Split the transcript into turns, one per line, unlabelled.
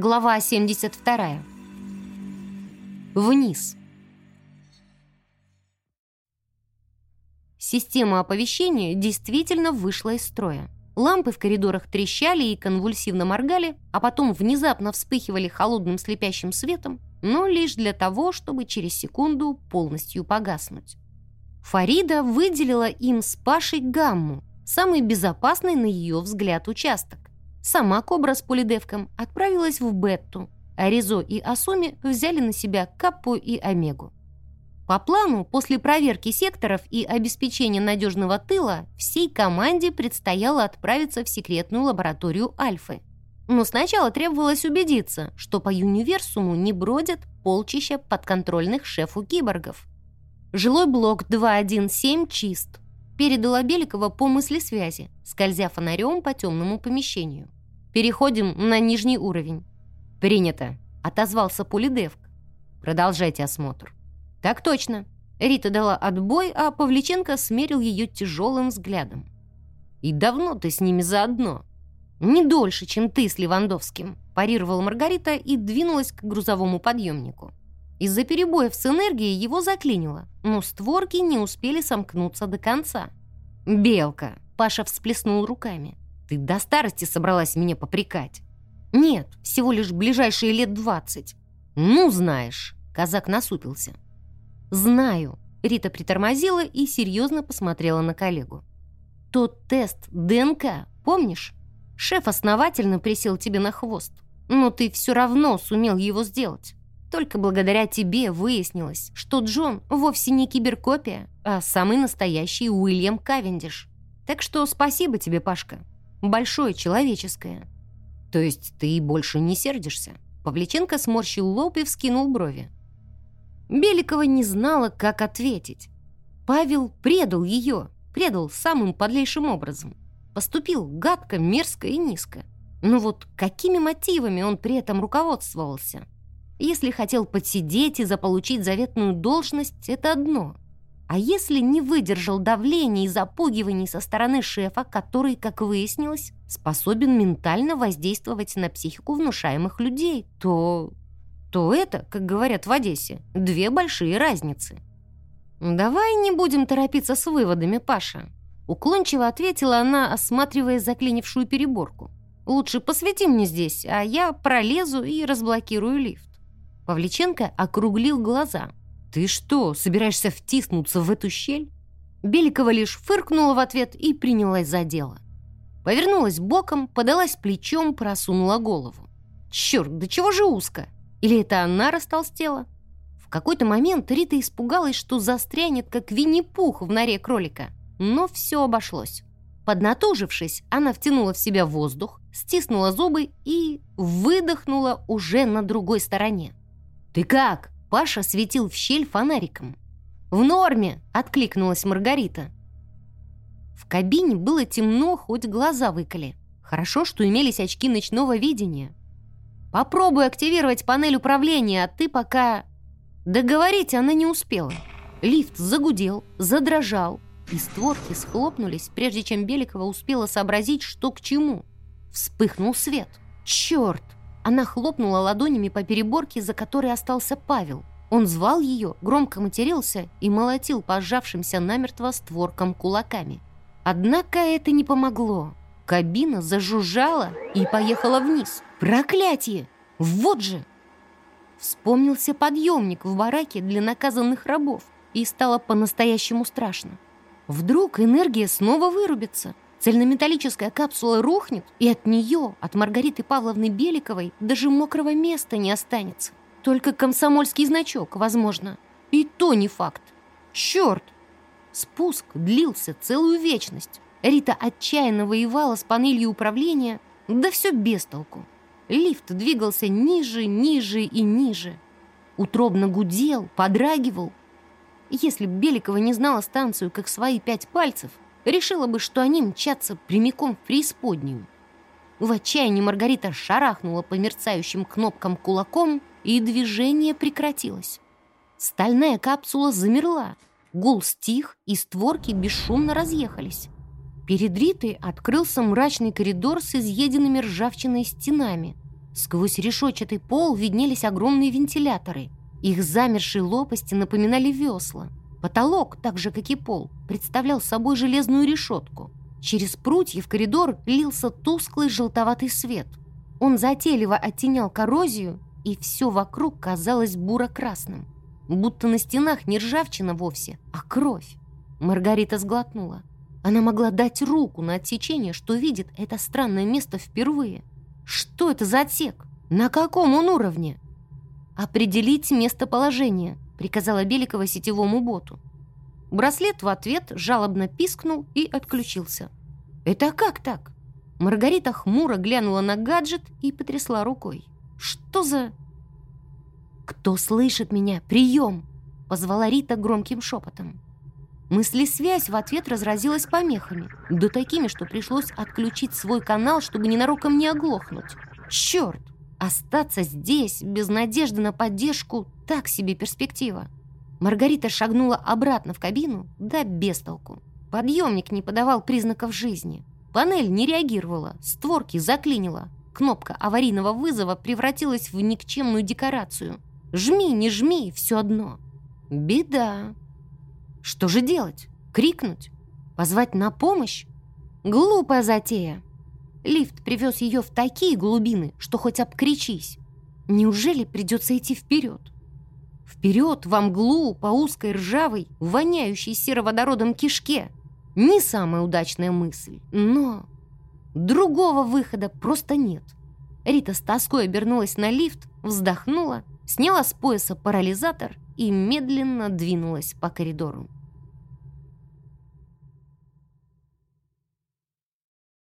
Глава 72. Вниз. Система оповещения действительно вышла из строя. Лампы в коридорах трещали и конвульсивно моргали, а потом внезапно вспыхивали холодным слепящим светом, но лишь для того, чтобы через секунду полностью погаснуть. Фарида выделила им с Пашей гамму, самый безопасный на ее взгляд участок. Сама Кобра с Полидевком отправилась в Бетту, а Ризо и Асуми взяли на себя Каппу и Омегу. По плану, после проверки секторов и обеспечения надежного тыла, всей команде предстояло отправиться в секретную лабораторию Альфы. Но сначала требовалось убедиться, что по универсуму не бродят полчища подконтрольных шефу киборгов. Жилой блок 217 чист. Передала Беликова по мысли связи, скользя фонарем по темному помещению. Переходим на нижний уровень». «Принято», — отозвался Полидевк. «Продолжайте осмотр». «Так точно». Рита дала отбой, а Павличенко смерил ее тяжелым взглядом. «И давно ты с ними заодно?» «Не дольше, чем ты с Левандовским», – парировала Маргарита и двинулась к грузовому подъемнику. Из-за перебоев с энергией его заклинило, но створки не успели сомкнуться до конца. «Белка!» – Паша всплеснул руками. Ты до старости собралась меня попрекать? Нет, всего лишь ближайшие лет двадцать. Ну, знаешь, казак насупился. Знаю. Рита притормозила и серьезно посмотрела на коллегу. Тот тест ДНК, помнишь? Шеф основательно присел тебе на хвост, но ты все равно сумел его сделать. Только благодаря тебе выяснилось, что Джон вовсе не киберкопия, а самый настоящий Уильям Кавендиш. Так что спасибо тебе, Пашка большое человеческое. То есть ты больше не сердишься? Павличенко сморщил лоб и вскинул брови. Беликова не знала, как ответить. Павел предал ее, предал самым подлейшим образом. Поступил гадко, мерзко и низко. Но вот какими мотивами он при этом руководствовался? Если хотел подсидеть и заполучить заветную должность, это одно — а если не выдержал давления и запугиваний со стороны шефа, который, как выяснилось, способен ментально воздействовать на психику внушаемых людей, то... то это, как говорят в Одессе, две большие разницы. «Давай не будем торопиться с выводами, Паша», Уклончиво ответила она, осматривая заклинившую переборку. «Лучше посвети мне здесь, а я пролезу и разблокирую лифт». Павличенко округлил глаза. «Ты что, собираешься втиснуться в эту щель?» Беликова лишь фыркнула в ответ и принялась за дело. Повернулась боком, подалась плечом, просунула голову. «Черт, да чего же узко? Или это она растолстела?» В какой-то момент Рита испугалась, что застрянет, как Винни-Пух в норе кролика. Но все обошлось. Поднатужившись, она втянула в себя воздух, стиснула зубы и выдохнула уже на другой стороне. «Ты как?» Паша светил в щель фонариком. «В норме!» — откликнулась Маргарита. В кабине было темно, хоть глаза выколи. Хорошо, что имелись очки ночного видения. «Попробуй активировать панель управления, а ты пока...» Договорить она не успела. Лифт загудел, задрожал, и створки схлопнулись, прежде чем Беликова успела сообразить, что к чему. Вспыхнул свет. «Черт!» Она хлопнула ладонями по переборке, за которой остался Павел. Он звал ее, громко матерился и молотил по сжавшимся намертво створкам кулаками. Однако это не помогло. Кабина зажужжала и поехала вниз. Проклятие! Вот же! Вспомнился подъемник в бараке для наказанных рабов, и стало по-настоящему страшно. Вдруг энергия снова вырубится — Цельнометаллическая капсула рухнет, и от нее, от Маргариты Павловны Беликовой, даже мокрого места не останется. Только комсомольский значок, возможно. И то не факт. Черт! Спуск длился целую вечность. Рита отчаянно воевала с панелью управления, да все без толку. Лифт двигался ниже, ниже и ниже. Утробно гудел, подрагивал. Если б Беликова не знала станцию как свои пять пальцев, решила бы, что они мчатся прямиком в преисподнюю. В отчаянии Маргарита шарахнула по мерцающим кнопкам кулаком, и движение прекратилось. Стальная капсула замерла, гул стих, и створки бесшумно разъехались. Перед Ритой открылся мрачный коридор с изъеденными ржавчиной стенами, Сквозь решетчатый пол виднелись огромные вентиляторы. Их замершие лопасти напоминали весла. Потолок, так же как и пол, представлял собой железную решетку. Через прутья в коридор лился тусклый желтоватый свет. Он затейливо оттенял коррозию, и все вокруг казалось буро-красным. Будто на стенах не ржавчина вовсе, а кровь. Маргарита сглотнула. Она могла дать руку на отсечение, что видит это странное место впервые. Что это за отсек? На каком он уровне? «Определить местоположение», — приказала Беликова сетевому боту. Браслет в ответ жалобно пискнул и отключился. «Это как так?» Маргарита хмуро глянула на гаджет и потрясла рукой. «Что за...» «Кто слышит меня? Прием!» — позвала Рита громким шепотом. Мысли-связь в ответ разразилась помехами, да такими, что пришлось отключить свой канал, чтобы ненароком не оглохнуть. «Черт! Остаться здесь, без надежды на поддержку, так себе перспектива. Маргарита шагнула обратно в кабину, да без толку. Подъемник не подавал признаков жизни. Панель не реагировала, створки заклинила. Кнопка аварийного вызова превратилась в никчемную декорацию. Жми, не жми, все одно. Беда. Что же делать? Крикнуть? Позвать на помощь? Глупая затея. Лифт привез ее в такие глубины, что хоть обкричись. Неужели придется идти вперед? Вперед, во мглу, по узкой ржавой, воняющей сероводородом кишке. Не самая удачная мысль, но... Другого выхода просто нет. Рита с тоской обернулась на лифт, вздохнула, сняла с пояса парализатор и медленно двинулась по коридору.